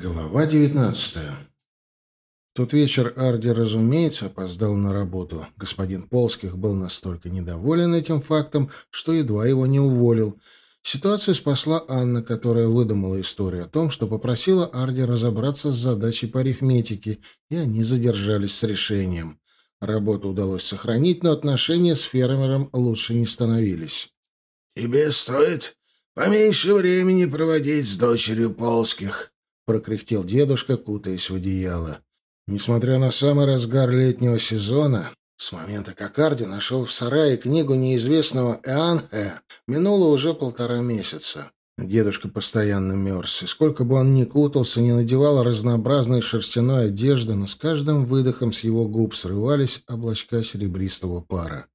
Глава девятнадцатая. тот вечер Арди, разумеется, опоздал на работу. Господин Полских был настолько недоволен этим фактом, что едва его не уволил. Ситуацию спасла Анна, которая выдумала историю о том, что попросила Арди разобраться с задачей по арифметике, и они задержались с решением. Работу удалось сохранить, но отношения с фермером лучше не становились. «Тебе стоит поменьше времени проводить с дочерью Полских», прокряхтел дедушка, кутаясь в одеяло. Несмотря на самый разгар летнего сезона, с момента, как Арди нашел в сарае книгу неизвестного Эанхе, минуло уже полтора месяца. Дедушка постоянно мерз, и сколько бы он ни кутался, ни надевал разнообразной шерстяной одежды, но с каждым выдохом с его губ срывались облачка серебристого пара.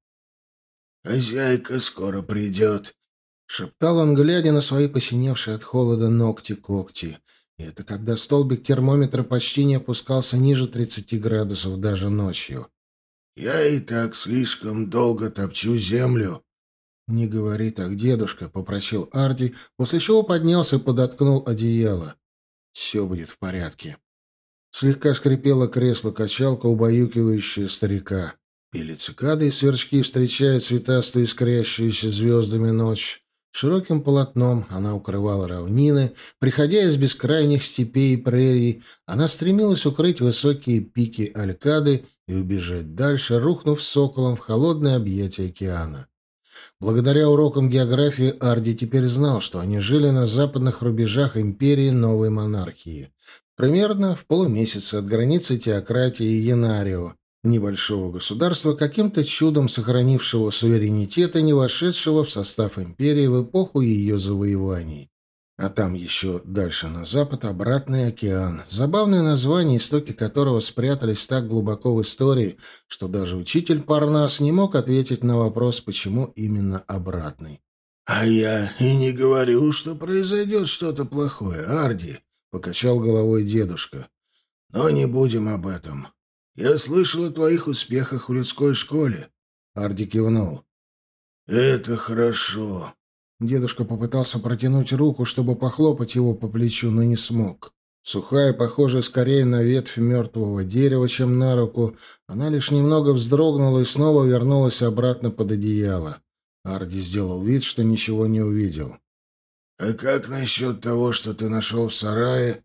«Хозяйка скоро придет», — шептал он, глядя на свои посиневшие от холода ногти-когти. И это когда столбик термометра почти не опускался ниже 30 градусов даже ночью. «Я и так слишком долго топчу землю». «Не говори так, дедушка», — попросил Арди, после чего поднялся и подоткнул одеяло. «Все будет в порядке». Слегка скрипело кресло-качалка, убаюкивающее старика. Пели цикады и сверчки встречают цветастую искрящуюся звездами ночь. Широким полотном она укрывала равнины, приходя из бескрайних степей и прерий, она стремилась укрыть высокие пики Алькады и убежать дальше, рухнув соколом в холодное объятие океана. Благодаря урокам географии Арди теперь знал, что они жили на западных рубежах империи новой монархии, примерно в полумесяце от границы теократии Янарио, небольшого государства, каким-то чудом сохранившего суверенитет и не вошедшего в состав империи в эпоху ее завоеваний. А там еще дальше на запад обратный океан. Забавное название, истоки которого спрятались так глубоко в истории, что даже учитель Парнас не мог ответить на вопрос, почему именно обратный. «А я и не говорю, что произойдет что-то плохое, Арди», — покачал головой дедушка. «Но не будем об этом. Я слышал о твоих успехах в людской школе. Арди кивнул. Это хорошо. Дедушка попытался протянуть руку, чтобы похлопать его по плечу, но не смог. Сухая, похожая скорее на ветвь мертвого дерева, чем на руку, она лишь немного вздрогнула и снова вернулась обратно под одеяло. Арди сделал вид, что ничего не увидел. «А как насчет того, что ты нашел в сарае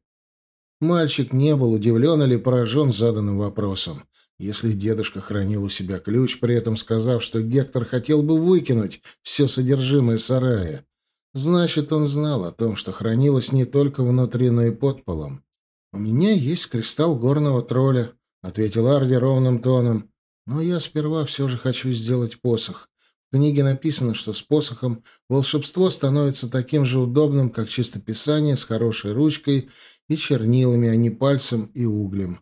Мальчик не был удивлен или поражен заданным вопросом. Если дедушка хранил у себя ключ, при этом сказав, что Гектор хотел бы выкинуть все содержимое сарая, значит, он знал о том, что хранилось не только внутри, но и под полом. «У меня есть кристалл горного тролля», — ответил Арди ровным тоном. «Но я сперва все же хочу сделать посох. В книге написано, что с посохом волшебство становится таким же удобным, как чистописание с хорошей ручкой и чернилами, а не пальцем и углем.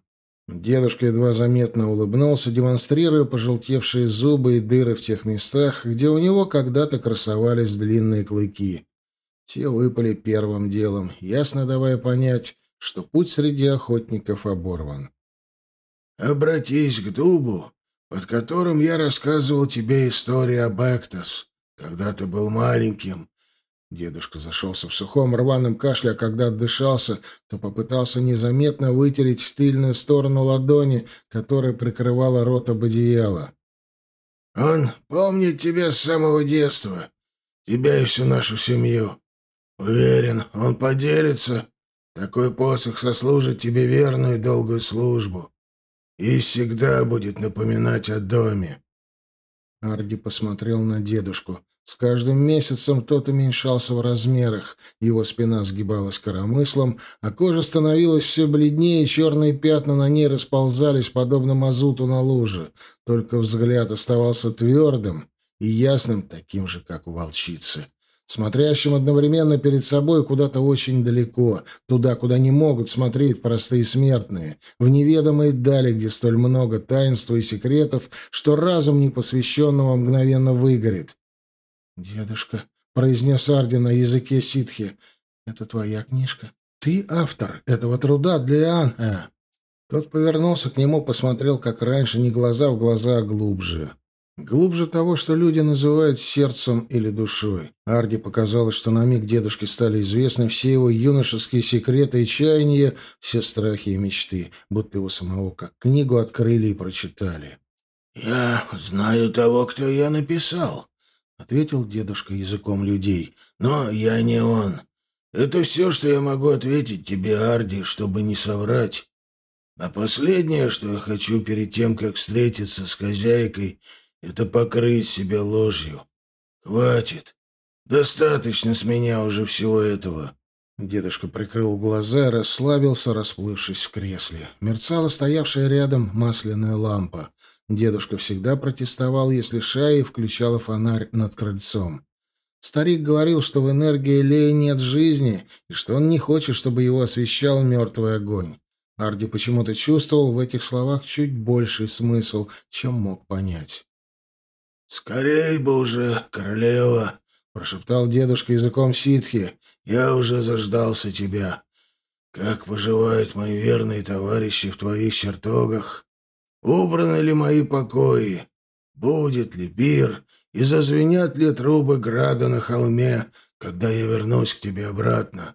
Дедушка едва заметно улыбнулся, демонстрируя пожелтевшие зубы и дыры в тех местах, где у него когда-то красовались длинные клыки. Те выпали первым делом, ясно давая понять, что путь среди охотников оборван. «Обратись к дубу, под которым я рассказывал тебе историю об Эктос, когда ты был маленьким, Дедушка зашелся в сухом рваном кашле, а когда отдышался, то попытался незаметно вытереть в сторону ладони, которая прикрывала рот об одеяло. «Он помнит тебя с самого детства, тебя и всю нашу семью. Уверен, он поделится. Такой посох сослужит тебе верную и долгую службу и всегда будет напоминать о доме». Арди посмотрел на дедушку. С каждым месяцем тот уменьшался в размерах, его спина сгибалась коромыслом, а кожа становилась все бледнее, черные пятна на ней расползались, подобно мазуту на луже. Только взгляд оставался твердым и ясным, таким же, как у волчицы смотрящим одновременно перед собой куда-то очень далеко, туда, куда не могут смотреть простые смертные, в неведомые дали, где столь много таинства и секретов, что разум непосвященного мгновенно выгорит. «Дедушка», — произнес Арди на языке ситхи, — «это твоя книжка. Ты автор этого труда для Анхэ». Тот повернулся к нему, посмотрел, как раньше, не глаза в глаза, а глубже. Глубже того, что люди называют сердцем или душой. Арди показалось, что на миг дедушке стали известны все его юношеские секреты и чаяния, все страхи и мечты, будто его самого как книгу открыли и прочитали. «Я знаю того, кто я написал», — ответил дедушка языком людей. «Но я не он. Это все, что я могу ответить тебе, Арди, чтобы не соврать. А последнее, что я хочу перед тем, как встретиться с хозяйкой — это покрыть себя ложью. Хватит. Достаточно с меня уже всего этого. Дедушка прикрыл глаза расслабился, расплывшись в кресле. Мерцала стоявшая рядом масляная лампа. Дедушка всегда протестовал, если Шаи включала фонарь над крыльцом. Старик говорил, что в энергии Леи нет жизни, и что он не хочет, чтобы его освещал мертвый огонь. Арди почему-то чувствовал в этих словах чуть больший смысл, чем мог понять. «Скорей бы уже, королева!» — прошептал дедушка языком ситхи. «Я уже заждался тебя. Как поживают мои верные товарищи в твоих чертогах? Убраны ли мои покои? Будет ли пир? И зазвенят ли трубы града на холме, когда я вернусь к тебе обратно?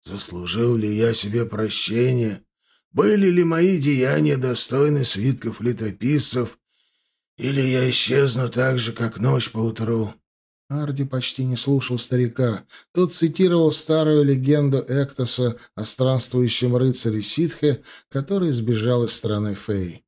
Заслужил ли я себе прощение? Были ли мои деяния достойны свитков летописцев или я исчезну так же, как ночь поутру». Арди почти не слушал старика. Тот цитировал старую легенду Эктоса о странствующем рыцаре Ситхе, который сбежал из страны Фей.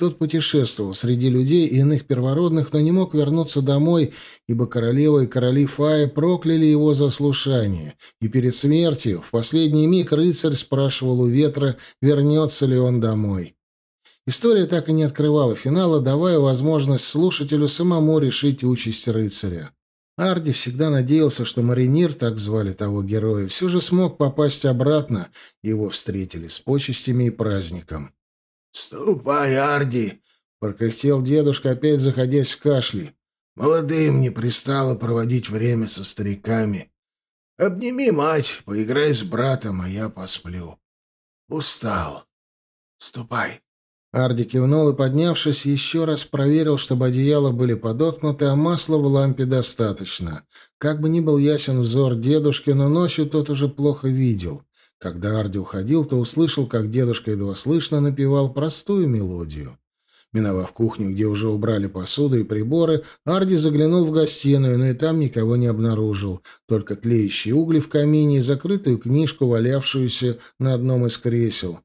Тот путешествовал среди людей и иных первородных, но не мог вернуться домой, ибо королева и короли Фая прокляли его за слушание. И перед смертью, в последний миг, рыцарь спрашивал у ветра, вернется ли он домой. История так и не открывала финала, давая возможность слушателю самому решить участь рыцаря. Арди всегда надеялся, что Маринир, так звали того героя, все же смог попасть обратно, его встретили с почестями и праздником. «Ступай, Арди!» — прокряхтел дедушка, опять заходясь в кашли. «Молодым не пристало проводить время со стариками. Обними мать, поиграй с братом, а я посплю. Устал. Ступай!» Арди кивнул и, поднявшись, еще раз проверил, чтобы одеяла были подоткнуты, а масла в лампе достаточно. Как бы ни был ясен взор дедушки, но ночью тот уже плохо видел. Когда Арди уходил, то услышал, как дедушка едва слышно напевал простую мелодию. Миновав кухню, где уже убрали посуду и приборы, Арди заглянул в гостиную, но и там никого не обнаружил. Только тлеющие угли в камине и закрытую книжку, валявшуюся на одном из кресел.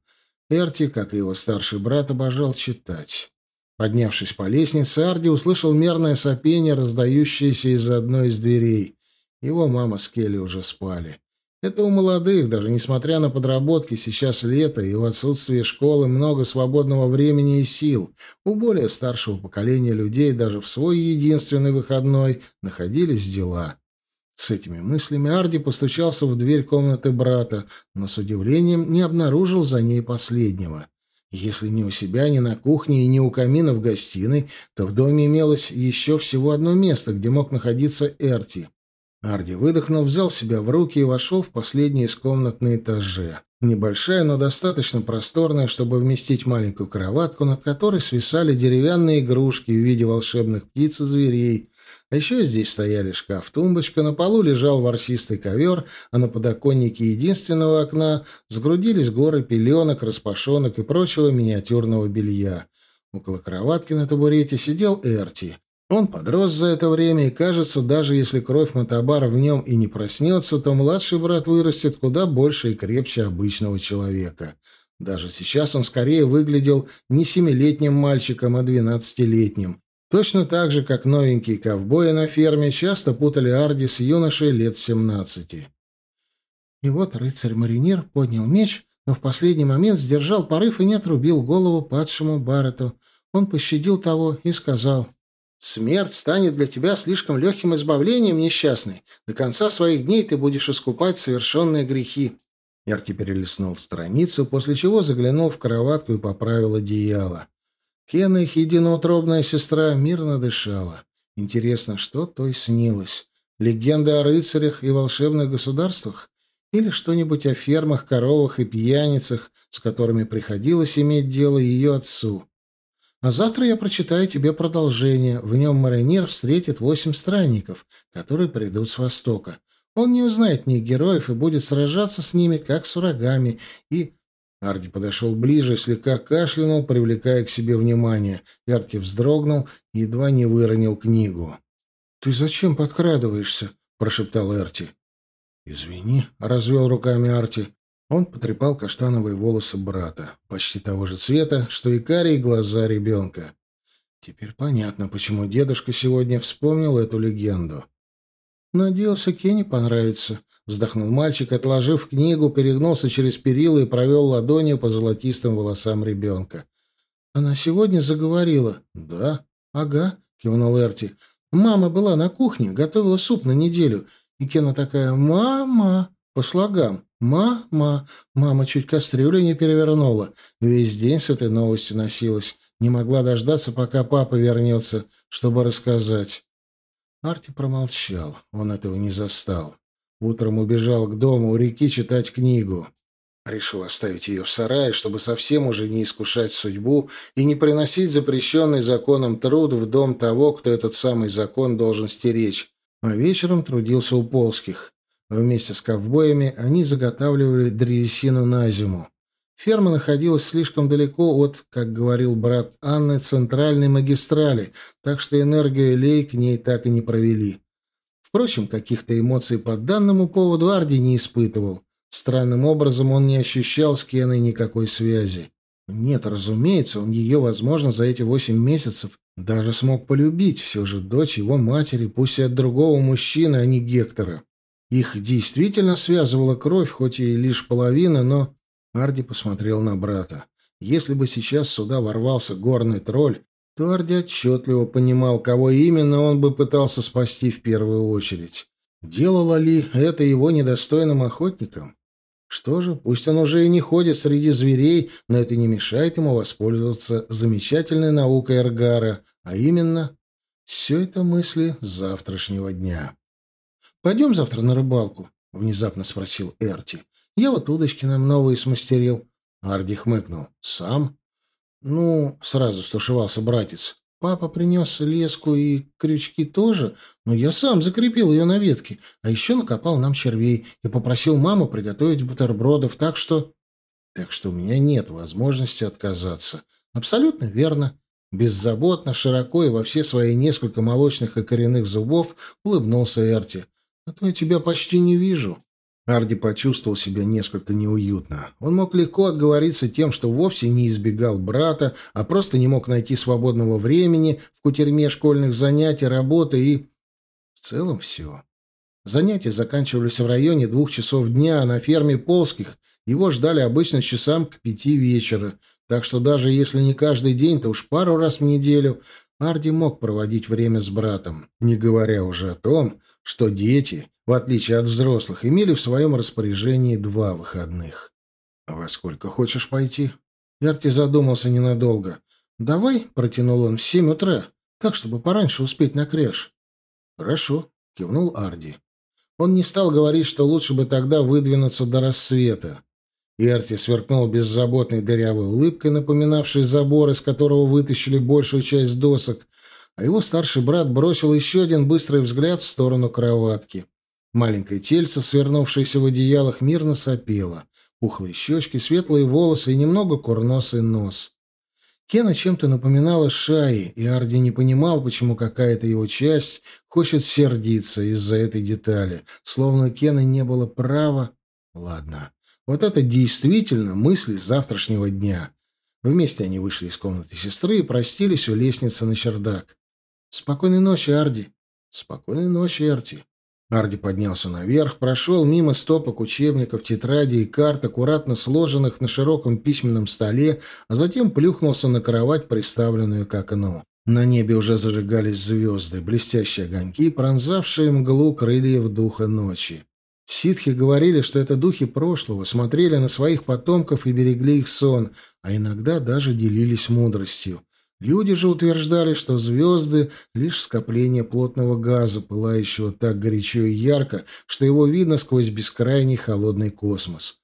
Эрти, как и его старший брат, обожал читать. Поднявшись по лестнице, Арди услышал мерное сопение, раздающееся из-за одной из дверей. Его мама с Келли уже спали. Это у молодых, даже несмотря на подработки, сейчас лето, и в отсутствие школы много свободного времени и сил. У более старшего поколения людей даже в свой единственный выходной находились дела. С этими мыслями Арди постучался в дверь комнаты брата, но с удивлением не обнаружил за ней последнего. Если ни у себя, ни на кухне и ни у камина в гостиной, то в доме имелось еще всего одно место, где мог находиться Эрти. Арди выдохнул, взял себя в руки и вошел в последний из комнат на этаже. Небольшая, но достаточно просторная, чтобы вместить маленькую кроватку, над которой свисали деревянные игрушки в виде волшебных птиц и зверей, а еще здесь стояли шкаф-тумбочка, на полу лежал ворсистый ковер, а на подоконнике единственного окна сгрудились горы пеленок, распашонок и прочего миниатюрного белья. Около кроватки на табурете сидел Эрти. Он подрос за это время, и, кажется, даже если кровь Матабара в нем и не проснется, то младший брат вырастет куда больше и крепче обычного человека. Даже сейчас он скорее выглядел не семилетним мальчиком, а двенадцатилетним. Точно так же, как новенькие ковбои на ферме часто путали Арди с юношей лет семнадцати. И вот рыцарь-маринир поднял меч, но в последний момент сдержал порыв и не отрубил голову падшему Баррету. Он пощадил того и сказал, «Смерть станет для тебя слишком легким избавлением, несчастный. До конца своих дней ты будешь искупать совершенные грехи». Яркий перелистнул страницу, после чего заглянул в кроватку и поправил одеяло. Кена, их единоутробная сестра, мирно дышала. Интересно, что той снилось? Легенда о рыцарях и волшебных государствах? Или что-нибудь о фермах, коровах и пьяницах, с которыми приходилось иметь дело ее отцу? А завтра я прочитаю тебе продолжение. В нем маринер встретит восемь странников, которые придут с востока. Он не узнает ни героев и будет сражаться с ними, как с врагами. И... Арди подошел ближе, слегка кашлянул, привлекая к себе внимание. Арти вздрогнул и едва не выронил книгу. «Ты зачем подкрадываешься?» — прошептал Эрти. «Извини», — развел руками Арти. Он потрепал каштановые волосы брата, почти того же цвета, что и карие глаза ребенка. Теперь понятно, почему дедушка сегодня вспомнил эту легенду. «Надеялся, Кенни понравится», — вздохнул мальчик, отложив книгу, перегнулся через перила и провел ладонью по золотистым волосам ребенка. «Она сегодня заговорила?» «Да». «Ага», — кивнул Эрти. «Мама была на кухне, готовила суп на неделю, и Кена такая «Мама!» по слогам. «Мама!» Мама чуть кастрюлю не перевернула. Весь день с этой новостью носилась. Не могла дождаться, пока папа вернется, чтобы рассказать. Арти промолчал. Он этого не застал. Утром убежал к дому у реки читать книгу. Решил оставить ее в сарае, чтобы совсем уже не искушать судьбу и не приносить запрещенный законом труд в дом того, кто этот самый закон должен стеречь. А вечером трудился у полских. Вместе с ковбоями они заготавливали древесину на зиму. Ферма находилась слишком далеко от, как говорил брат Анны, центральной магистрали, так что энергию лей к ней так и не провели. Впрочем, каких-то эмоций по данному поводу Арди не испытывал. Странным образом он не ощущал с Кеной никакой связи. Нет, разумеется, он ее, возможно, за эти восемь месяцев даже смог полюбить, все же дочь его матери, пусть и от другого мужчины, а не Гектора. Их действительно связывала кровь, хоть и лишь половина, но... Арди посмотрел на брата. Если бы сейчас сюда ворвался горный тролль, то Арди отчетливо понимал, кого именно он бы пытался спасти в первую очередь. Делало ли это его недостойным охотником? Что же, пусть он уже и не ходит среди зверей, но это не мешает ему воспользоваться замечательной наукой Эргара, а именно... Все это мысли завтрашнего дня. «Пойдем завтра на рыбалку?» — внезапно спросил Эрти. «Я вот удочки нам новые смастерил». Арди хмыкнул. «Сам?» «Ну, сразу стушевался братец. Папа принес леску и крючки тоже, но я сам закрепил ее на ветке, а еще накопал нам червей и попросил маму приготовить бутербродов, так что... Так что у меня нет возможности отказаться. Абсолютно верно. Беззаботно, широко и во все свои несколько молочных и коренных зубов улыбнулся Эрти. А то я тебя почти не вижу». Арди почувствовал себя несколько неуютно. Он мог легко отговориться тем, что вовсе не избегал брата, а просто не мог найти свободного времени в кутерьме школьных занятий, работы и... В целом все. Занятия заканчивались в районе двух часов дня, а на ферме Полских его ждали обычно часам к пяти вечера, так что даже если не каждый день, то уж пару раз в неделю Арди мог проводить время с братом, не говоря уже о том, что дети, в отличие от взрослых, имели в своем распоряжении два выходных. «Во сколько хочешь пойти?» Ярти задумался ненадолго. «Давай», — протянул он, — «в семь утра, так, чтобы пораньше успеть на кряж». «Хорошо», — кивнул Арди. Он не стал говорить, что лучше бы тогда выдвинуться до рассвета. Эрти сверкнул беззаботной дырявой улыбкой, напоминавшей забор, из которого вытащили большую часть досок, а его старший брат бросил еще один быстрый взгляд в сторону кроватки. Маленькое тельце, свернувшееся в одеялах, мирно сопело. Пухлые щечки, светлые волосы и немного курносый нос. Кена чем-то напоминала Шаи, и Арди не понимал, почему какая-то его часть хочет сердиться из-за этой детали, словно Кена не было права. Ладно, вот это действительно мысли завтрашнего дня. Вместе они вышли из комнаты сестры и простились у лестницы на чердак. «Спокойной ночи, Арди». «Спокойной ночи, Арти». Арди поднялся наверх, прошел мимо стопок учебников, тетрадей и карт, аккуратно сложенных на широком письменном столе, а затем плюхнулся на кровать, приставленную к окну. На небе уже зажигались звезды, блестящие огоньки, пронзавшие мглу крыльев духа ночи. Ситхи говорили, что это духи прошлого, смотрели на своих потомков и берегли их сон, а иногда даже делились мудростью. Люди же утверждали, что звезды — лишь скопление плотного газа, пылающего так горячо и ярко, что его видно сквозь бескрайний холодный космос.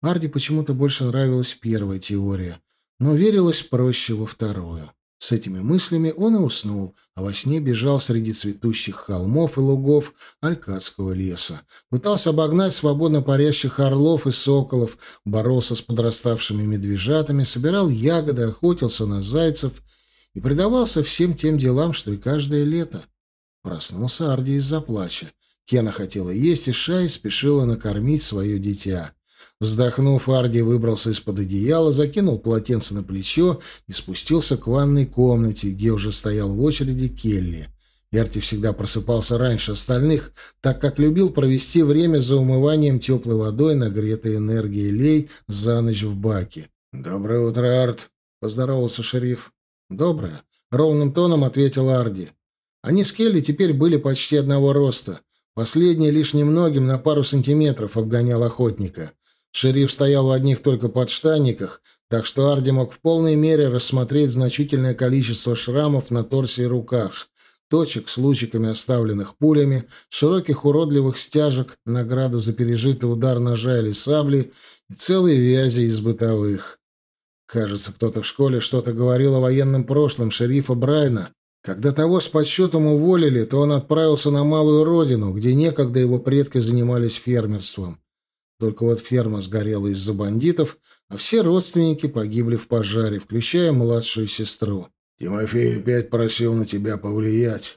Арди почему-то больше нравилась первая теория, но верилось проще во вторую. С этими мыслями он и уснул, а во сне бежал среди цветущих холмов и лугов Алькадского леса. Пытался обогнать свободно парящих орлов и соколов, боролся с подраставшими медвежатами, собирал ягоды, охотился на зайцев и предавался всем тем делам, что и каждое лето. Проснулся Арди из-за плача. Кена хотела есть, и Шай спешила накормить свое дитя. Вздохнув, Арди выбрался из-под одеяла, закинул полотенце на плечо и спустился к ванной комнате, где уже стоял в очереди Келли. Эрти всегда просыпался раньше остальных, так как любил провести время за умыванием теплой водой, нагретой энергией лей за ночь в баке. «Доброе утро, Арт!» — поздоровался шериф. «Доброе!» — ровным тоном ответил Арди. Они с Келли теперь были почти одного роста. Последний лишь немногим на пару сантиметров обгонял охотника. Шериф стоял в одних только подштанниках, так что Арди мог в полной мере рассмотреть значительное количество шрамов на торсе и руках, точек с лучиками, оставленных пулями, широких уродливых стяжек, награда за пережитый удар ножа или сабли и целые вязи из бытовых. Кажется, кто-то в школе что-то говорил о военном прошлом шерифа Брайна. Когда того с подсчетом уволили, то он отправился на малую родину, где некогда его предки занимались фермерством. Только вот ферма сгорела из-за бандитов, а все родственники погибли в пожаре, включая младшую сестру. Тимофей опять просил на тебя повлиять.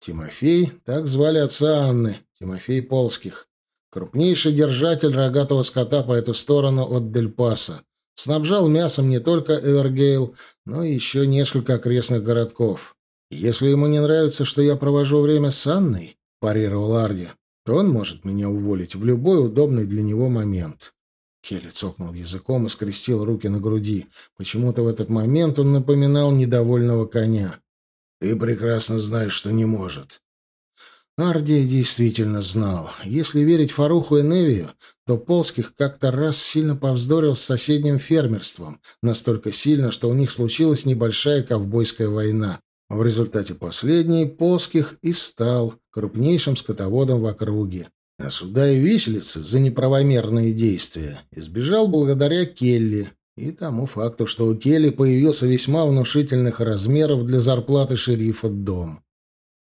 Тимофей, так звали отца Анны, Тимофей Полских. Крупнейший держатель рогатого скота по эту сторону от Дель-Паса. Снабжал мясом не только Эвергейл, но и еще несколько окрестных городков. Если ему не нравится, что я провожу время с Анной, парировал Арди, то он может меня уволить в любой удобный для него момент. Келли цокнул языком и скрестил руки на груди. Почему-то в этот момент он напоминал недовольного коня. «Ты прекрасно знаешь, что не может». Арди действительно знал. Если верить Фаруху и Невию, то Полских как-то раз сильно повздорил с соседним фермерством, настолько сильно, что у них случилась небольшая ковбойская война. В результате последней Полских и стал крупнейшим скотоводом в округе. А суда и виселицы за неправомерные действия избежал благодаря Келли и тому факту, что у Келли появился весьма внушительных размеров для зарплаты шерифа дом.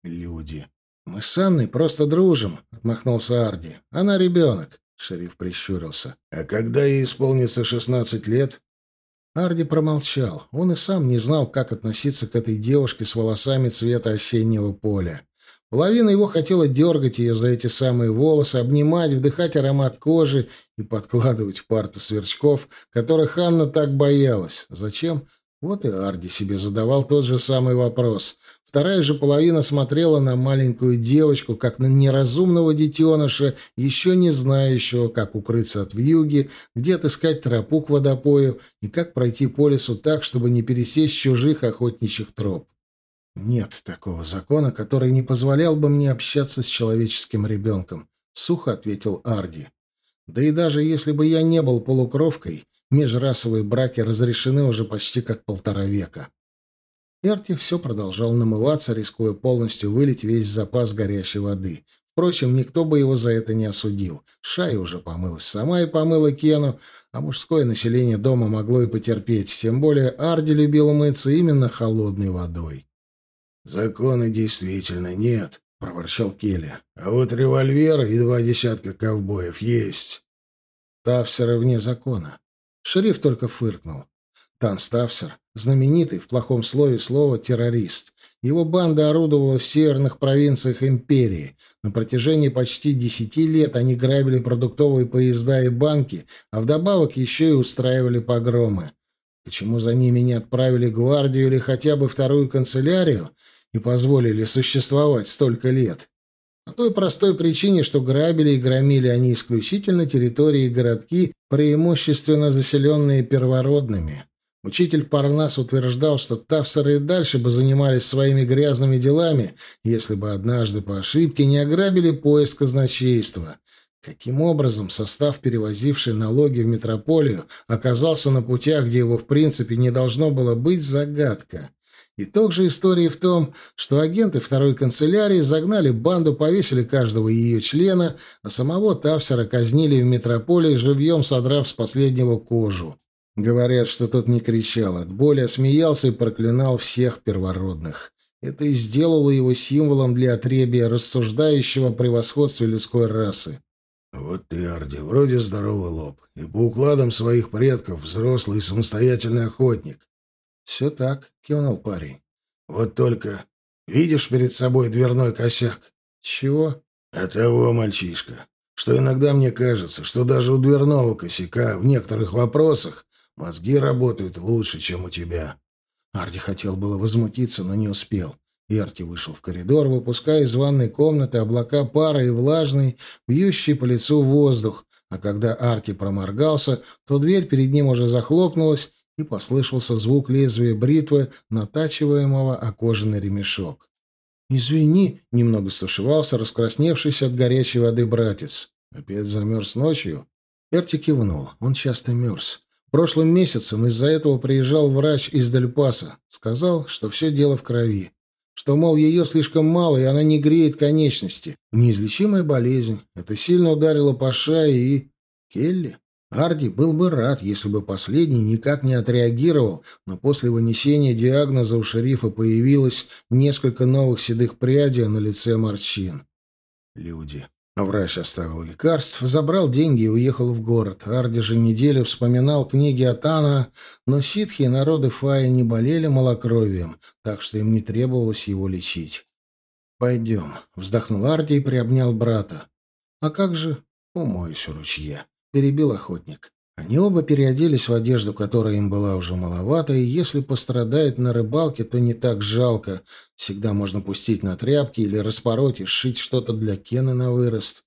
Люди. «Мы с Анной просто дружим», — отмахнулся Арди. «Она ребенок», — шериф прищурился. «А когда ей исполнится шестнадцать лет?» Арди промолчал. Он и сам не знал, как относиться к этой девушке с волосами цвета осеннего поля. Половина его хотела дергать ее за эти самые волосы, обнимать, вдыхать аромат кожи и подкладывать в парту сверчков, которых Анна так боялась. Зачем? Вот и Арди себе задавал тот же самый вопрос. Вторая же половина смотрела на маленькую девочку, как на неразумного детеныша, еще не знающего, как укрыться от вьюги, где отыскать тропу к водопою и как пройти по лесу так, чтобы не пересесть чужих охотничьих троп. «Нет такого закона, который не позволял бы мне общаться с человеческим ребенком», — сухо ответил Арди. «Да и даже если бы я не был полукровкой, межрасовые браки разрешены уже почти как полтора века». Эрти все продолжал намываться, рискуя полностью вылить весь запас горячей воды. Впрочем, никто бы его за это не осудил. Шай уже помылась сама и помыла Кену, а мужское население дома могло и потерпеть. Тем более Арди любил мыться именно холодной водой. «Закона действительно нет», — проворчал Келли. «А вот револьвер и два десятка ковбоев есть». Тавсеры вне закона. Шериф только фыркнул. Танставсер, знаменитый в плохом слове слова террорист. Его банда орудовала в северных провинциях империи. На протяжении почти десяти лет они грабили продуктовые поезда и банки, а вдобавок еще и устраивали погромы. Почему за ними не отправили гвардию или хотя бы вторую канцелярию и позволили существовать столько лет? По той простой причине, что грабили и громили они исключительно территории и городки, преимущественно заселенные первородными. Учитель Парнас утверждал, что тавсеры и дальше бы занимались своими грязными делами, если бы однажды по ошибке не ограбили поезд казначейства. Каким образом состав, перевозивший налоги в метрополию, оказался на путях, где его в принципе не должно было быть, загадка. Итог же истории в том, что агенты второй канцелярии загнали банду, повесили каждого ее члена, а самого Тавсера казнили в метрополии, живьем содрав с последнего кожу. Говорят, что тот не кричал от боли, а смеялся и проклинал всех первородных. Это и сделало его символом для отребия, рассуждающего о превосходстве людской расы. «Вот ты, Арди, вроде здоровый лоб, и по укладам своих предков взрослый и самостоятельный охотник». «Все так», — кивнул парень. «Вот только видишь перед собой дверной косяк?» «Чего?» «А того, мальчишка, что иногда мне кажется, что даже у дверного косяка в некоторых вопросах мозги работают лучше, чем у тебя». Арди хотел было возмутиться, но не успел. Эрти вышел в коридор, выпуская из ванной комнаты облака пара и влажный, бьющий по лицу воздух, а когда Арти проморгался, то дверь перед ним уже захлопнулась, и послышался звук лезвия бритвы, натачиваемого о кожаный ремешок. «Извини», — немного стушевался, раскрасневшийся от горячей воды братец. «Опять замерз ночью?» Эрти кивнул. Он часто мерз. Прошлым месяцем из-за этого приезжал врач из Дельпаса. Сказал, что все дело в крови. Что, мол, ее слишком мало, и она не греет конечности. Неизлечимая болезнь. Это сильно ударило по шее и... Келли? Арди был бы рад, если бы последний никак не отреагировал, но после вынесения диагноза у шерифа появилось несколько новых седых прядей на лице морщин. Люди. Врач оставил лекарств, забрал деньги и уехал в город. Арди же неделю вспоминал книги Атана, но ситхи и народы Фая не болели малокровием, так что им не требовалось его лечить. «Пойдем», — вздохнул Арди и приобнял брата. «А как же?» «Умоюсь в ручье», — перебил охотник. Они оба переоделись в одежду, которая им была уже маловата, и если пострадает на рыбалке, то не так жалко. Всегда можно пустить на тряпки или распороть и сшить что-то для Кены на вырост.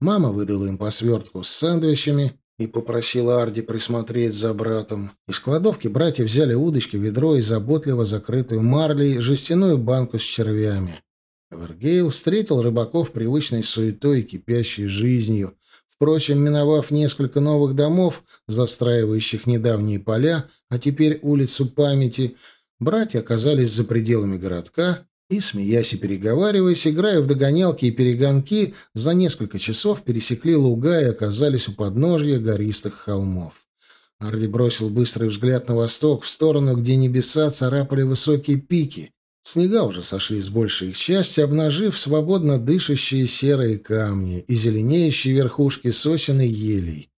Мама выдала им по свертку с сэндвичами и попросила Арди присмотреть за братом. Из кладовки братья взяли удочки, ведро и заботливо закрытую марлей жестяную банку с червями. Вергейл встретил рыбаков привычной суетой и кипящей жизнью — Впрочем, миновав несколько новых домов, застраивающих недавние поля, а теперь улицу памяти, братья оказались за пределами городка и, смеясь и переговариваясь, играя в догонялки и перегонки, за несколько часов пересекли луга и оказались у подножья гористых холмов. Арди бросил быстрый взгляд на восток, в сторону, где небеса царапали высокие пики, Снега уже сошли с большей их части, обнажив свободно дышащие серые камни и зеленеющие верхушки сосен и елей.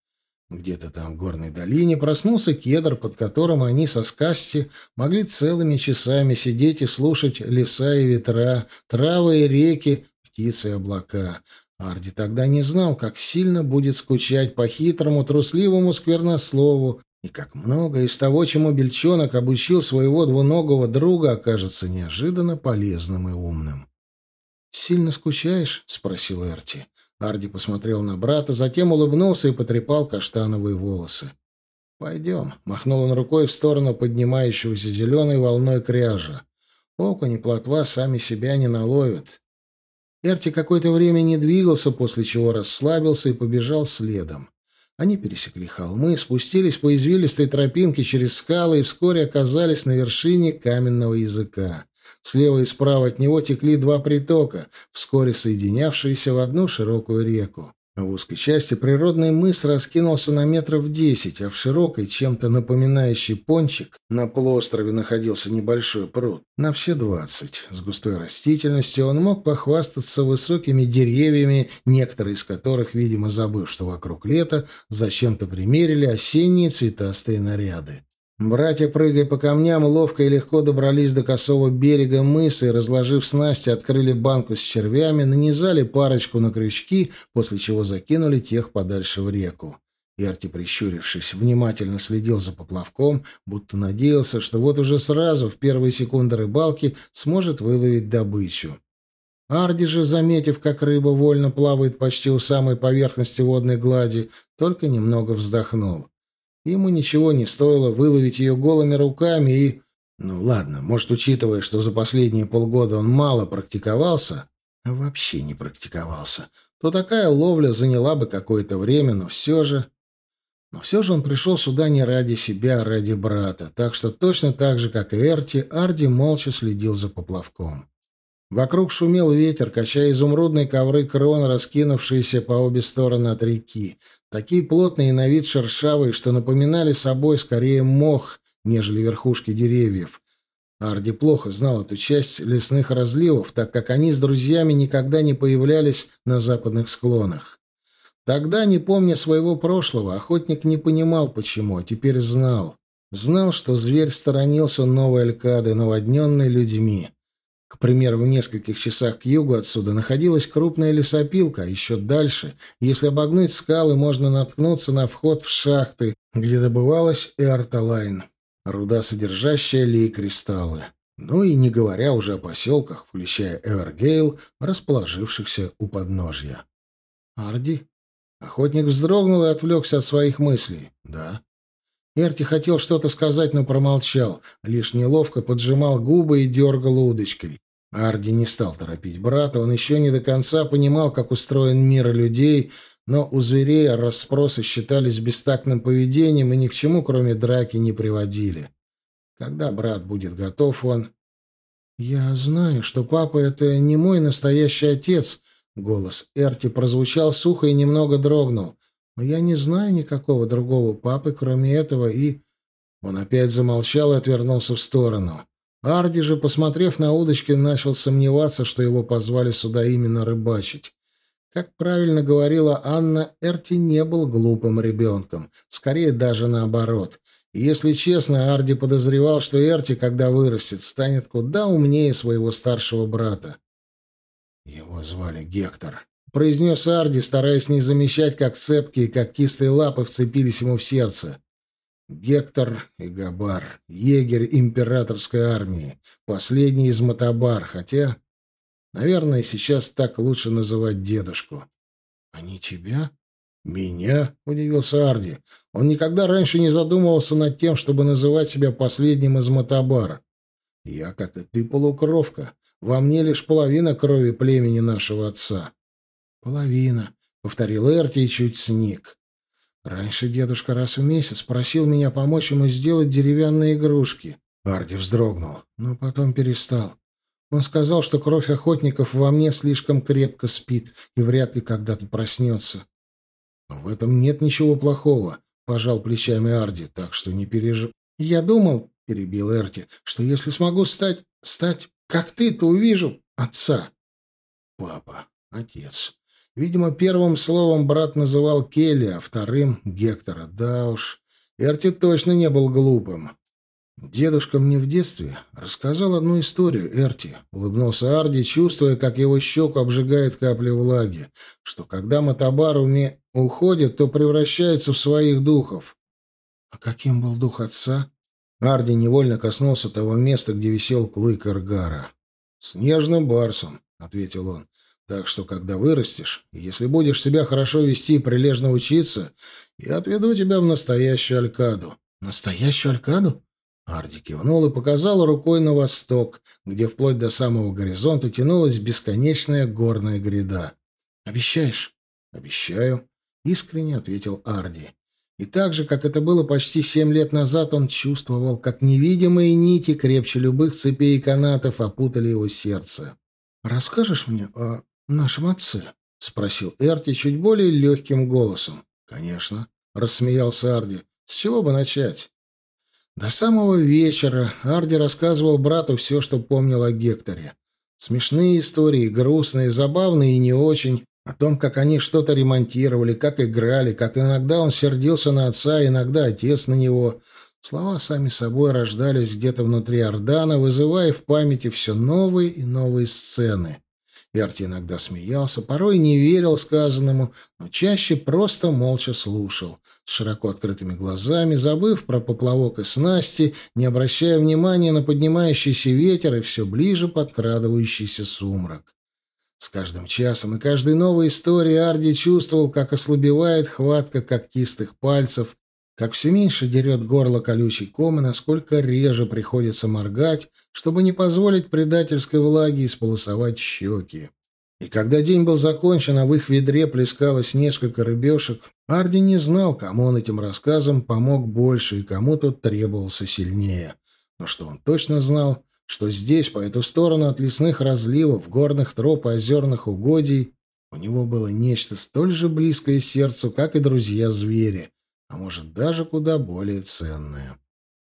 Где-то там в горной долине проснулся кедр, под которым они со скасти могли целыми часами сидеть и слушать леса и ветра, травы и реки, птицы и облака. Арди тогда не знал, как сильно будет скучать по хитрому, трусливому сквернослову, и как много из того, чему Бельчонок обучил своего двуногого друга, окажется неожиданно полезным и умным. «Сильно скучаешь?» — спросил Эрти. Арди посмотрел на брата, затем улыбнулся и потрепал каштановые волосы. «Пойдем», — махнул он рукой в сторону поднимающегося зеленой волной кряжа. «Окунь и плотва сами себя не наловят». Эрти какое-то время не двигался, после чего расслабился и побежал следом. Они пересекли холмы, спустились по извилистой тропинке через скалы и вскоре оказались на вершине каменного языка. Слева и справа от него текли два притока, вскоре соединявшиеся в одну широкую реку. В узкой части природный мыс раскинулся на метров десять, а в широкой, чем-то напоминающий пончик, на полуострове находился небольшой пруд. На все двадцать. С густой растительностью он мог похвастаться высокими деревьями, некоторые из которых, видимо, забыв, что вокруг лета, зачем-то примерили осенние цветастые наряды. Братья, прыгая по камням, ловко и легко добрались до косого берега мыса и, разложив снасти, открыли банку с червями, нанизали парочку на крючки, после чего закинули тех подальше в реку. Ярти, прищурившись, внимательно следил за поплавком, будто надеялся, что вот уже сразу, в первые секунды рыбалки, сможет выловить добычу. Арди же, заметив, как рыба вольно плавает почти у самой поверхности водной глади, только немного вздохнул. Ему ничего не стоило выловить ее голыми руками и... Ну ладно, может, учитывая, что за последние полгода он мало практиковался, а вообще не практиковался, то такая ловля заняла бы какое-то время, но все же... Но все же он пришел сюда не ради себя, а ради брата, так что точно так же, как и Эрти, Арди молча следил за поплавком. Вокруг шумел ветер, качая изумрудные ковры крон, раскинувшиеся по обе стороны от реки. Такие плотные и на вид шершавые, что напоминали собой скорее мох, нежели верхушки деревьев. Арди плохо знал эту часть лесных разливов, так как они с друзьями никогда не появлялись на западных склонах. Тогда, не помня своего прошлого, охотник не понимал, почему, а теперь знал. Знал, что зверь сторонился новой Алькады, наводненной людьми. К примеру, в нескольких часах к югу отсюда находилась крупная лесопилка, а еще дальше, если обогнуть скалы, можно наткнуться на вход в шахты, где добывалась эрталайн, руда, содержащая лей-кристаллы. Ну и не говоря уже о поселках, включая Эвергейл, расположившихся у подножья. «Арди?» Охотник вздрогнул и отвлекся от своих мыслей. «Да». Эрти хотел что-то сказать, но промолчал, лишь неловко поджимал губы и дергал удочкой. Арди не стал торопить брата, он еще не до конца понимал, как устроен мир людей, но у зверей расспросы считались бестактным поведением и ни к чему, кроме драки, не приводили. Когда брат будет готов, он... «Я знаю, что папа — это не мой настоящий отец», — голос Эрти прозвучал сухо и немного дрогнул. Но я не знаю никакого другого папы, кроме этого, и...» Он опять замолчал и отвернулся в сторону. Арди же, посмотрев на удочки, начал сомневаться, что его позвали сюда именно рыбачить. Как правильно говорила Анна, Эрти не был глупым ребенком, скорее даже наоборот. Если честно, Арди подозревал, что Эрти, когда вырастет, станет куда умнее своего старшего брата. Его звали Гектор. — произнес Арди, стараясь не замечать, как цепкие, как кистые лапы вцепились ему в сердце. Гектор и Габар, егерь императорской армии, последний из Матабар, хотя, наверное, сейчас так лучше называть дедушку. «Они тебя?» «Меня?» — удивился Арди. Он никогда раньше не задумывался над тем, чтобы называть себя последним из Матабара. «Я, как и ты, полукровка. Во мне лишь половина крови племени нашего отца. «Половина», — повторил Эрти и чуть сник. «Раньше дедушка раз в месяц просил меня помочь ему сделать деревянные игрушки». Арди вздрогнул, но потом перестал. Он сказал, что кровь охотников во мне слишком крепко спит и вряд ли когда-то проснется. «В этом нет ничего плохого», — пожал плечами Арди, — «так что не пережив...» «Я думал», — перебил Эрти, — «что если смогу стать... стать как ты, то увижу отца». «Папа, отец. Видимо, первым словом брат называл Келли, а вторым — Гектора. Да уж, Эрти точно не был глупым. «Дедушка мне в детстве рассказал одну историю, Эрти», — улыбнулся Арди, чувствуя, как его щеку обжигает капли влаги, что когда Матабар уме уходит, то превращается в своих духов. «А каким был дух отца?» Арди невольно коснулся того места, где висел клык Эргара. «Снежным барсом», — ответил он. Так что, когда вырастешь, если будешь себя хорошо вести и прилежно учиться, я отведу тебя в настоящую Алькаду». «Настоящую Алькаду?» Арди кивнул и показал рукой на восток, где вплоть до самого горизонта тянулась бесконечная горная гряда. «Обещаешь?» «Обещаю», — искренне ответил Арди. И так же, как это было почти семь лет назад, он чувствовал, как невидимые нити крепче любых цепей и канатов опутали его сердце. «Расскажешь мне о нашем отце?» — спросил Эрти чуть более легким голосом. «Конечно», — рассмеялся Арди. «С чего бы начать?» До самого вечера Арди рассказывал брату все, что помнил о Гекторе. Смешные истории, грустные, забавные и не очень, о том, как они что-то ремонтировали, как играли, как иногда он сердился на отца, иногда отец на него. Слова сами собой рождались где-то внутри Ордана, вызывая в памяти все новые и новые сцены. Эрти иногда смеялся, порой не верил сказанному, но чаще просто молча слушал, с широко открытыми глазами, забыв про поплавок и снасти, не обращая внимания на поднимающийся ветер и все ближе подкрадывающийся сумрак. С каждым часом и каждой новой историей Арди чувствовал, как ослабевает хватка когтистых пальцев, как все меньше дерет горло колючий ком и насколько реже приходится моргать, чтобы не позволить предательской влаге исполосовать щеки. И когда день был закончен, а в их ведре плескалось несколько рыбешек, Арди не знал, кому он этим рассказом помог больше и кому тот требовался сильнее. Но что он точно знал, что здесь, по эту сторону от лесных разливов, горных троп и озерных угодий, у него было нечто столь же близкое сердцу, как и друзья-звери, а может, даже куда более ценное.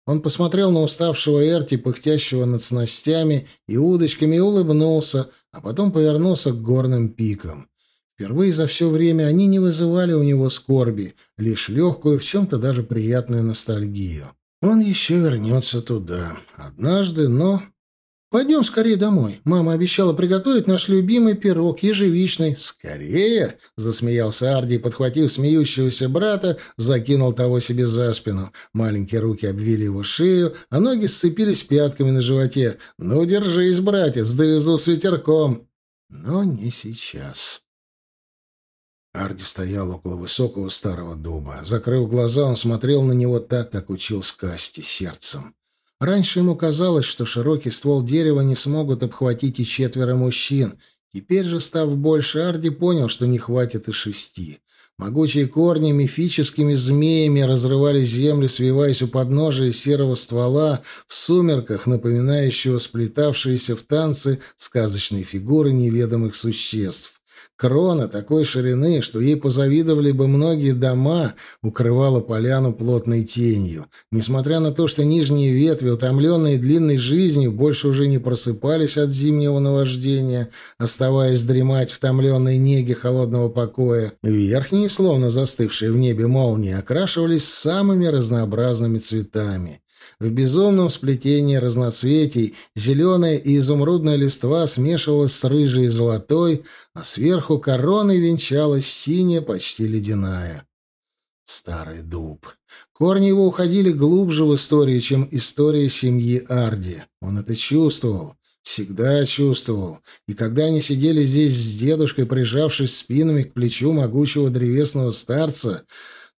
Он посмотрел на уставшего Эрти, пыхтящего над снастями и удочками, и улыбнулся, а потом повернулся к горным пикам. Впервые за все время они не вызывали у него скорби, лишь легкую, в чем-то даже приятную ностальгию. Он еще вернется туда. Однажды, но «Пойдем скорее домой. Мама обещала приготовить наш любимый пирог, ежевичный». «Скорее!» — засмеялся Арди, подхватив смеющегося брата, закинул того себе за спину. Маленькие руки обвили его шею, а ноги сцепились пятками на животе. «Ну, держись, братец, довезу с ветерком». Но не сейчас. Арди стоял около высокого старого дуба. Закрыв глаза, он смотрел на него так, как учил Скасти, сердцем. Раньше ему казалось, что широкий ствол дерева не смогут обхватить и четверо мужчин. Теперь же, став больше, Арди понял, что не хватит и шести. Могучие корни мифическими змеями разрывали землю, свиваясь у подножия серого ствола в сумерках, напоминающего сплетавшиеся в танцы сказочные фигуры неведомых существ. Крона такой ширины, что ей позавидовали бы многие дома, укрывала поляну плотной тенью. Несмотря на то, что нижние ветви, утомленные длинной жизнью, больше уже не просыпались от зимнего наваждения, оставаясь дремать в томленной неге холодного покоя, верхние, словно застывшие в небе молнии, окрашивались самыми разнообразными цветами. В безумном сплетении разноцветий зеленая и изумрудная листва смешивалась с рыжей и золотой, а сверху короной венчалась синяя, почти ледяная. Старый дуб. Корни его уходили глубже в историю, чем история семьи Арди. Он это чувствовал. Всегда чувствовал. И когда они сидели здесь с дедушкой, прижавшись спинами к плечу могучего древесного старца,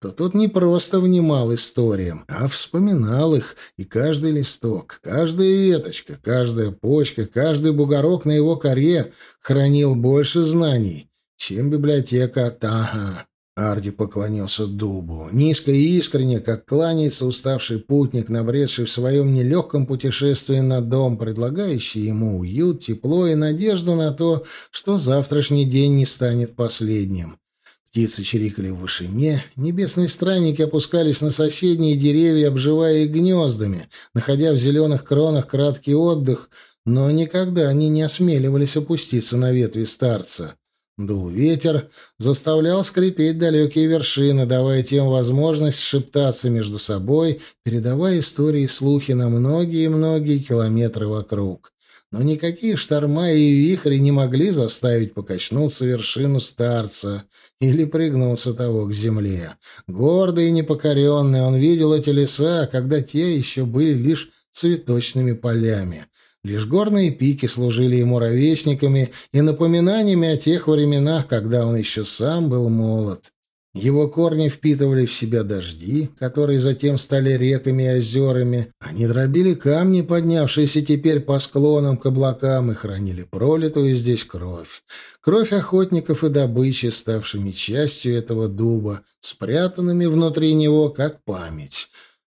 то тот не просто внимал историям, а вспоминал их, и каждый листок, каждая веточка, каждая почка, каждый бугорок на его коре хранил больше знаний, чем библиотека Тага. Арди поклонился дубу, низко и искренне, как кланяется уставший путник, набредший в своем нелегком путешествии на дом, предлагающий ему уют, тепло и надежду на то, что завтрашний день не станет последним. Птицы чирикали в вышине, небесные странники опускались на соседние деревья, обживая их гнездами, находя в зеленых кронах краткий отдых, но никогда они не осмеливались опуститься на ветви старца. Дул ветер, заставлял скрипеть далекие вершины, давая тем возможность шептаться между собой, передавая истории и слухи на многие-многие километры вокруг но никакие шторма и вихри не могли заставить покачнуться вершину старца или пригнуться того к земле. Гордый и непокоренный он видел эти леса, когда те еще были лишь цветочными полями. Лишь горные пики служили ему ровесниками и напоминаниями о тех временах, когда он еще сам был молод. Его корни впитывали в себя дожди, которые затем стали реками и озерами. Они дробили камни, поднявшиеся теперь по склонам к облакам, и хранили пролитую здесь кровь. Кровь охотников и добычи, ставшими частью этого дуба, спрятанными внутри него, как память.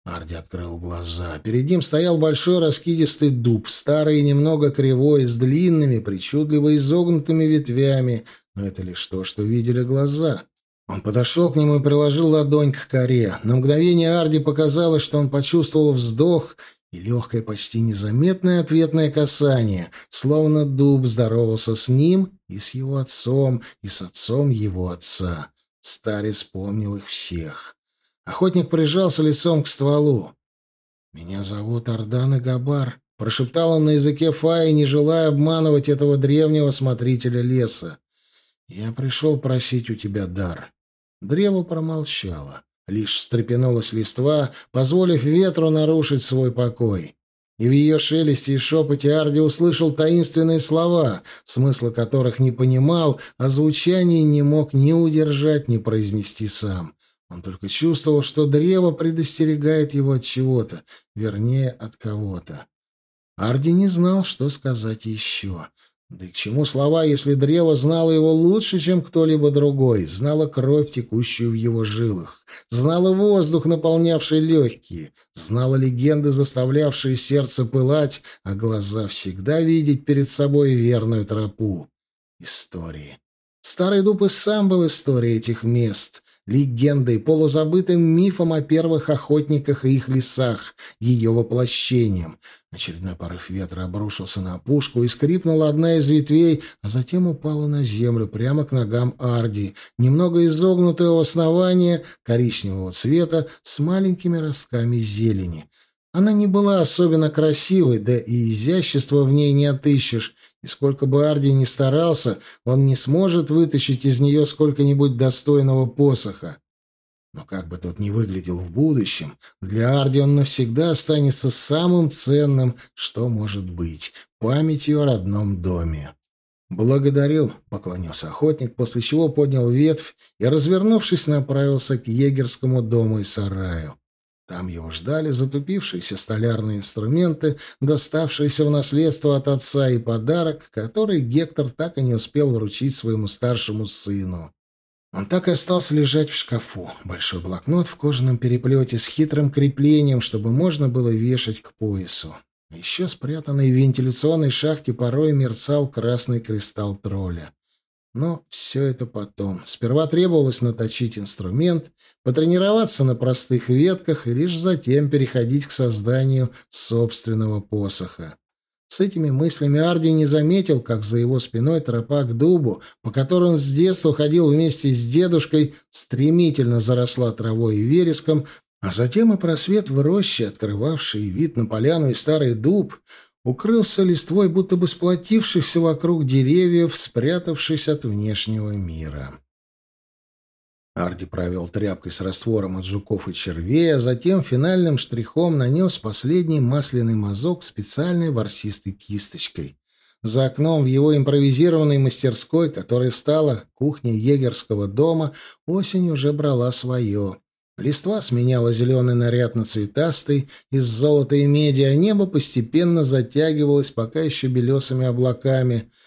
Арди открыл глаза. Перед ним стоял большой раскидистый дуб, старый и немного кривой, с длинными, причудливо изогнутыми ветвями. Но это лишь то, что видели глаза. Он подошел к нему и приложил ладонь к коре. На мгновение Арди показалось, что он почувствовал вздох и легкое, почти незаметное ответное касание, словно дуб здоровался с ним и с его отцом, и с отцом его отца. Старец вспомнил их всех. Охотник прижался лицом к стволу. «Меня зовут Ардан и Габар», — прошептал он на языке Фаи, не желая обманывать этого древнего смотрителя леса. «Я пришел просить у тебя дар. Древо промолчало. Лишь встрепенулась листва, позволив ветру нарушить свой покой. И в ее шелесте и шепоте Арди услышал таинственные слова, смысла которых не понимал, а звучание не мог ни удержать, ни произнести сам. Он только чувствовал, что древо предостерегает его от чего-то, вернее, от кого-то. Арди не знал, что сказать еще. Да к чему слова, если древо знало его лучше, чем кто-либо другой, знало кровь, текущую в его жилах, знало воздух, наполнявший легкие, знало легенды, заставлявшие сердце пылать, а глаза всегда видеть перед собой верную тропу. Истории. Старый дуб и сам был историей этих мест, легендой, полузабытым мифом о первых охотниках и их лесах, ее воплощением — Очередной порыв ветра обрушился на опушку, и скрипнула одна из ветвей, а затем упала на землю, прямо к ногам Арди, немного изогнутого основания, коричневого цвета, с маленькими ростками зелени. Она не была особенно красивой, да и изящества в ней не отыщешь, и сколько бы Арди ни старался, он не сможет вытащить из нее сколько-нибудь достойного посоха. Но как бы тот ни выглядел в будущем, для Арди он навсегда останется самым ценным, что может быть — памятью о родном доме. «Благодарю», — поклонился охотник, после чего поднял ветвь и, развернувшись, направился к егерскому дому и сараю. Там его ждали затупившиеся столярные инструменты, доставшиеся в наследство от отца, и подарок, который Гектор так и не успел вручить своему старшему сыну. Он так и остался лежать в шкафу. Большой блокнот в кожаном переплете с хитрым креплением, чтобы можно было вешать к поясу. Еще спрятанный в вентиляционной шахте порой мерцал красный кристалл тролля. Но все это потом. Сперва требовалось наточить инструмент, потренироваться на простых ветках и лишь затем переходить к созданию собственного посоха. С этими мыслями Арди не заметил, как за его спиной тропа к дубу, по которой он с детства ходил вместе с дедушкой, стремительно заросла травой и вереском, а затем и просвет в роще, открывавший вид на поляну и старый дуб, укрылся листвой, будто бы сплотившихся вокруг деревьев, спрятавшись от внешнего мира. Арди провел тряпкой с раствором от жуков и червей, а затем финальным штрихом нанес последний масляный мазок специальной ворсистой кисточкой. За окном в его импровизированной мастерской, которая стала кухней егерского дома, осень уже брала свое. Листва сменяла зеленый наряд на цветастый, из золота и меди, а небо постепенно затягивалось пока еще белесыми облаками —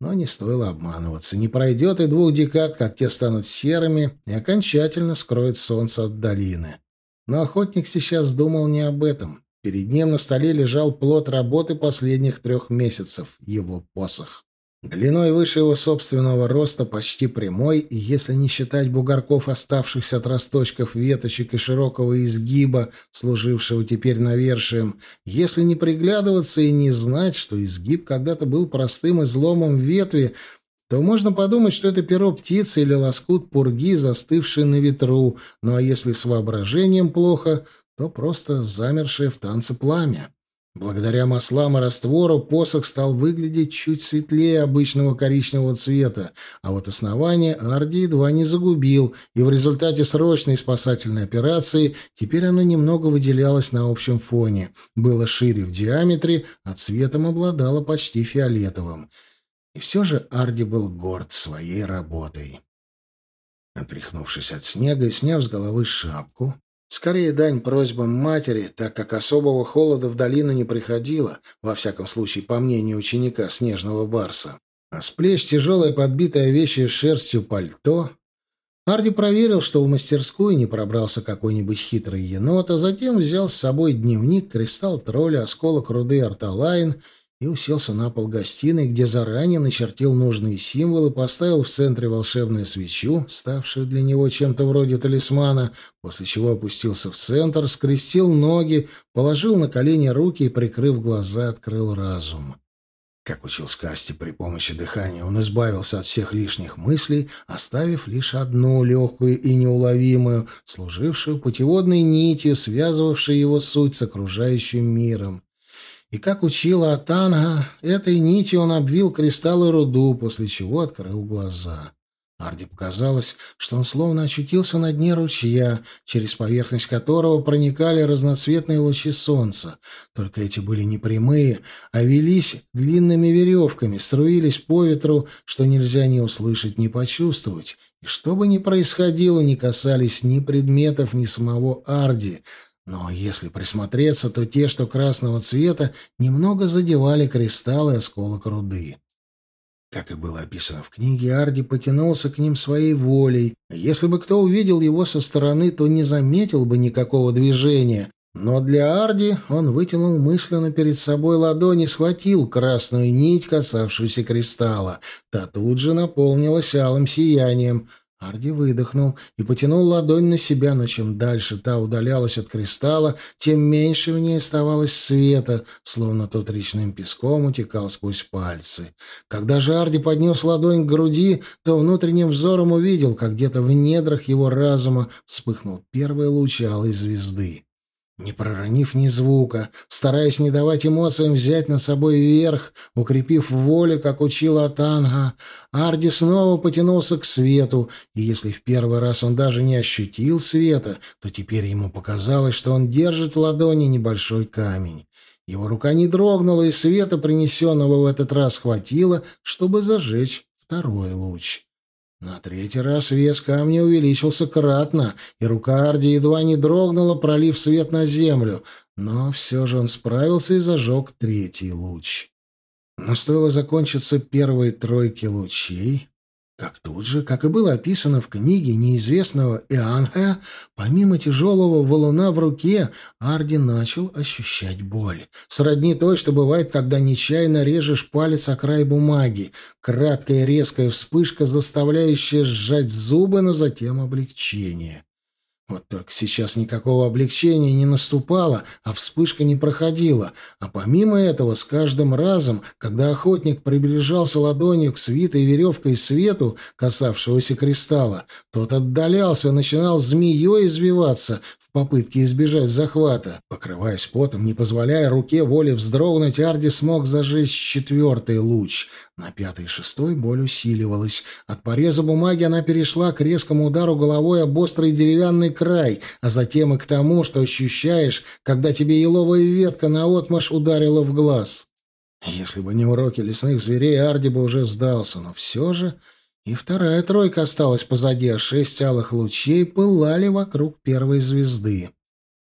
но не стоило обманываться. Не пройдет и двух декад, как те станут серыми и окончательно скроет солнце от долины. Но охотник сейчас думал не об этом. Перед ним на столе лежал плод работы последних трех месяцев — его посох. Длиной выше его собственного роста, почти прямой, и если не считать бугорков, оставшихся от росточков веточек и широкого изгиба, служившего теперь навершием, если не приглядываться и не знать, что изгиб когда-то был простым изломом ветви, то можно подумать, что это перо птицы или лоскут пурги, застывший на ветру, ну а если с воображением плохо, то просто замершее в танце пламя. Благодаря маслам и раствору посох стал выглядеть чуть светлее обычного коричневого цвета, а вот основание Арди едва не загубил, и в результате срочной спасательной операции теперь оно немного выделялось на общем фоне, было шире в диаметре, а цветом обладало почти фиолетовым. И все же Арди был горд своей работой. Отряхнувшись от снега и сняв с головы шапку, Скорее дань просьбам матери, так как особого холода в долину не приходило, во всяком случае, по мнению ученика Снежного Барса. А с плеч тяжелое подбитое вещью шерстью пальто. Арди проверил, что в мастерскую не пробрался какой-нибудь хитрый енот, а затем взял с собой дневник, кристалл тролля, осколок руды Арталайн и уселся на пол гостиной, где заранее начертил нужные символы, поставил в центре волшебную свечу, ставшую для него чем-то вроде талисмана, после чего опустился в центр, скрестил ноги, положил на колени руки и, прикрыв глаза, открыл разум. Как учил Скасти при помощи дыхания, он избавился от всех лишних мыслей, оставив лишь одну легкую и неуловимую, служившую путеводной нитью, связывавшей его суть с окружающим миром. И, как учила Атанга, этой нитью он обвил кристаллы руду, после чего открыл глаза. Арди показалось, что он словно очутился на дне ручья, через поверхность которого проникали разноцветные лучи солнца. Только эти были не прямые, а велись длинными веревками, струились по ветру, что нельзя ни услышать, ни почувствовать. И что бы ни происходило, не касались ни предметов, ни самого Арди, но если присмотреться, то те, что красного цвета, немного задевали кристаллы осколок руды. Как и было описано в книге, Арди потянулся к ним своей волей. Если бы кто увидел его со стороны, то не заметил бы никакого движения. Но для Арди он вытянул мысленно перед собой ладонь и схватил красную нить, касавшуюся кристалла. Та тут же наполнилась алым сиянием — Арди выдохнул и потянул ладонь на себя, но чем дальше та удалялась от кристалла, тем меньше в ней оставалось света, словно тот речным песком утекал сквозь пальцы. Когда же Арди поднес ладонь к груди, то внутренним взором увидел, как где-то в недрах его разума вспыхнул первый луч алой звезды. Не проронив ни звука, стараясь не давать эмоциям взять над собой верх, укрепив волю, как учила Танга, Арди снова потянулся к свету, и если в первый раз он даже не ощутил света, то теперь ему показалось, что он держит в ладони небольшой камень. Его рука не дрогнула, и света, принесенного в этот раз, хватило, чтобы зажечь второй луч. На третий раз вес камня увеличился кратно, и рука Арди едва не дрогнула, пролив свет на землю, но все же он справился и зажег третий луч. Но стоило закончиться первой тройки лучей, как тут же, как и было описано в книге неизвестного Ианхе, помимо тяжелого валуна в руке, Арди начал ощущать боль. Сродни той, что бывает, когда нечаянно режешь палец о край бумаги. Краткая резкая вспышка, заставляющая сжать зубы, но затем облегчение. Вот только сейчас никакого облегчения не наступало, а вспышка не проходила. А помимо этого, с каждым разом, когда охотник приближался ладонью к свитой веревкой свету, касавшегося кристалла, тот отдалялся, начинал змеей извиваться, попытке избежать захвата. Покрываясь потом, не позволяя руке воли вздрогнуть, Арди смог зажечь четвертый луч. На пятый и шестой боль усиливалась. От пореза бумаги она перешла к резкому удару головой об острый деревянный край, а затем и к тому, что ощущаешь, когда тебе еловая ветка наотмашь ударила в глаз. Если бы не уроки лесных зверей, Арди бы уже сдался, но все же... И вторая тройка осталась позади, а шесть алых лучей пылали вокруг первой звезды.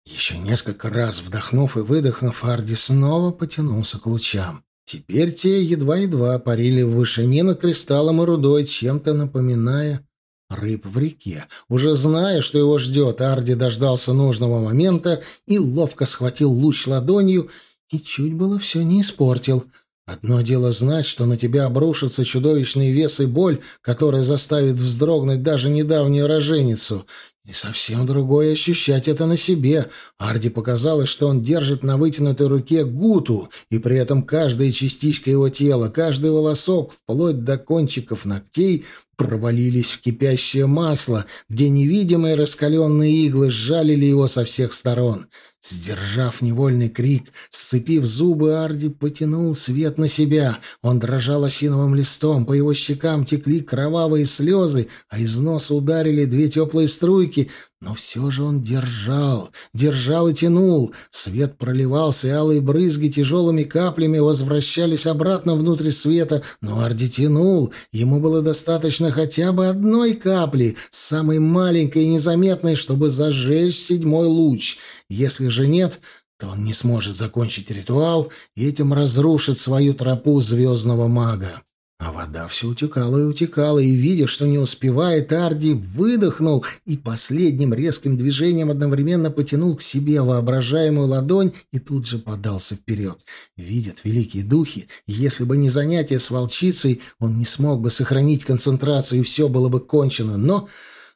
Еще несколько раз вдохнув и выдохнув, Арди снова потянулся к лучам. Теперь те едва-едва парили в вышине над кристаллом и рудой, чем-то напоминая рыб в реке. Уже зная, что его ждет, Арди дождался нужного момента и ловко схватил луч ладонью и чуть было все не испортил — Одно дело знать, что на тебя обрушится чудовищный вес и боль, которая заставит вздрогнуть даже недавнюю роженицу, и совсем другое ощущать это на себе. Арди показалось, что он держит на вытянутой руке гуту, и при этом каждая частичка его тела, каждый волосок, вплоть до кончиков ногтей, провалились в кипящее масло, где невидимые раскаленные иглы сжалили его со всех сторон — Сдержав невольный крик, сцепив зубы, Арди потянул свет на себя. Он дрожал осиновым листом, по его щекам текли кровавые слезы, а из носа ударили две теплые струйки. Но все же он держал, держал и тянул. Свет проливался, и алые брызги тяжелыми каплями возвращались обратно внутрь света. Но Арди тянул. Ему было достаточно хотя бы одной капли, самой маленькой и незаметной, чтобы зажечь седьмой луч. Если же нет, то он не сможет закончить ритуал и этим разрушит свою тропу звездного мага. А вода все утекала и утекала, и, видя, что не успевает, Арди выдохнул и последним резким движением одновременно потянул к себе воображаемую ладонь и тут же подался вперед. Видят великие духи, если бы не занятие с волчицей, он не смог бы сохранить концентрацию, и все было бы кончено, но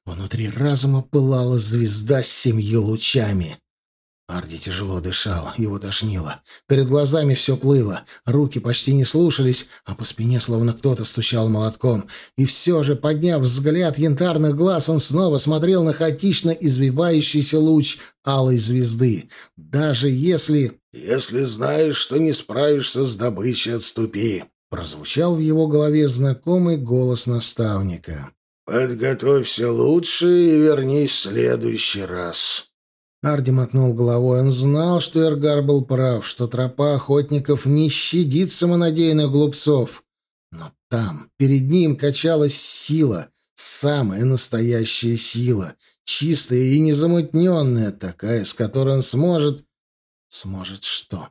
внутри разума пылала звезда с семью лучами. Арди тяжело дышал, его тошнило. Перед глазами все плыло, руки почти не слушались, а по спине словно кто-то стучал молотком. И все же, подняв взгляд янтарных глаз, он снова смотрел на хаотично извивающийся луч алой звезды. Даже если... «Если знаешь, что не справишься с добычей, отступи», — прозвучал в его голове знакомый голос наставника. «Подготовься лучше и вернись в следующий раз». Арди мотнул головой. Он знал, что Эргар был прав, что тропа охотников не щадит самонадеянных глупцов. Но там, перед ним, качалась сила, самая настоящая сила, чистая и незамутненная, такая, с которой он сможет... Сможет что?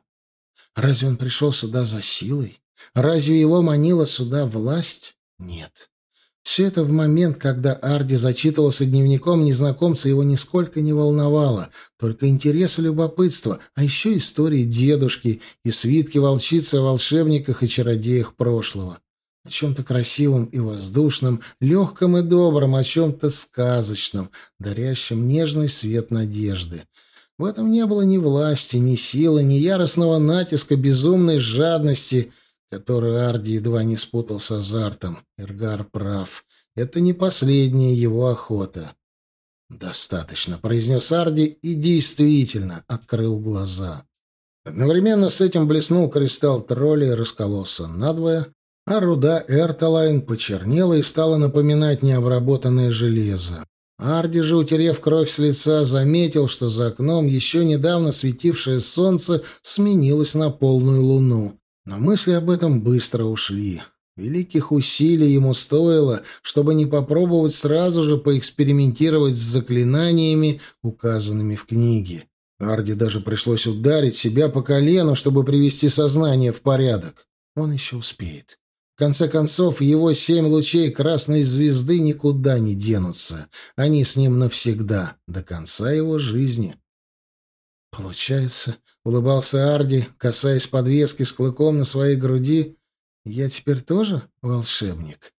Разве он пришел сюда за силой? Разве его манила сюда власть? Нет. Все это в момент, когда Арди зачитывался дневником незнакомца, его нисколько не волновало. Только интерес и любопытство, а еще истории дедушки и свитки волчицы о волшебниках и чародеях прошлого. О чем-то красивом и воздушном, легком и добром, о чем-то сказочном, дарящем нежный свет надежды. В этом не было ни власти, ни силы, ни яростного натиска, безумной жадности, которую Арди едва не спутал с азартом. Иргар прав. Это не последняя его охота. «Достаточно», — произнес Арди и действительно открыл глаза. Одновременно с этим блеснул кристалл тролля и раскололся надвое, а руда Эрталайн почернела и стала напоминать необработанное железо. Арди же, утерев кровь с лица, заметил, что за окном еще недавно светившее солнце сменилось на полную луну. Но мысли об этом быстро ушли. Великих усилий ему стоило, чтобы не попробовать сразу же поэкспериментировать с заклинаниями, указанными в книге. Арди даже пришлось ударить себя по колену, чтобы привести сознание в порядок. Он еще успеет. В конце концов, его семь лучей красной звезды никуда не денутся. Они с ним навсегда, до конца его жизни. Получается, улыбался Арди, касаясь подвески с клыком на своей груди, я теперь тоже волшебник.